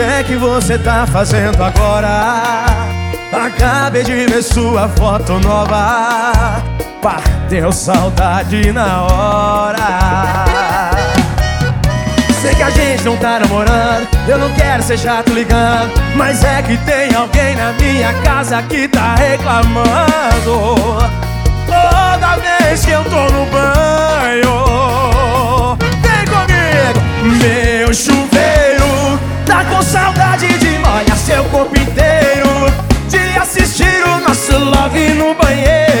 é que você tá fazendo agora? Acabei de ver sua foto nova. Bateu saudade na hora. Sei que a gente não tá namorando. Eu não quero ser chato ligando. Mas é que tem alguém na minha casa que tá reclamando. Toda vez que eu tô no banho corpo inteiro De assistir o nosso love no banheiro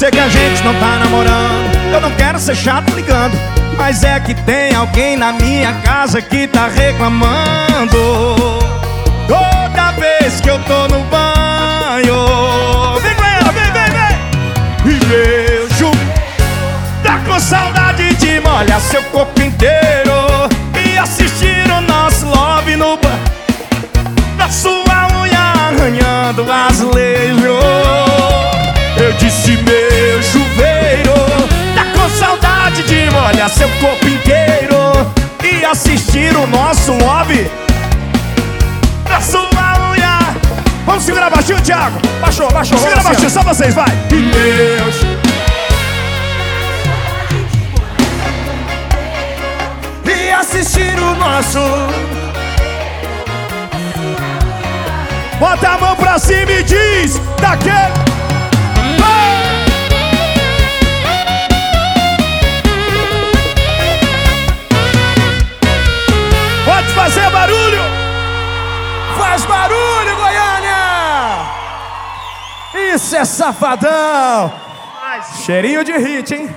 Sei que a gente não tá namorando, eu não quero ser chato ligando. Mas é que tem alguém na minha casa que tá reclamando. Toda vez que eu tô no banho. Vem, Goiânia, vem, vem, vem! E chu tá com saudade de molhar seu corpo inteiro e assistir o nosso love no banho. Da sua unha arranhando azulejo Eu disse meu seu corpo inteiro E assistir o nosso lobby Da sua unha. Vamos segurar baixinho, Thiago. Baixou, baixou Segura assim, baixinho, só vocês, vai. E ó. E assistir o nosso. Bota a mão pra cima e diz Daquele Isso é safadão! Cheirinho de hit, hein?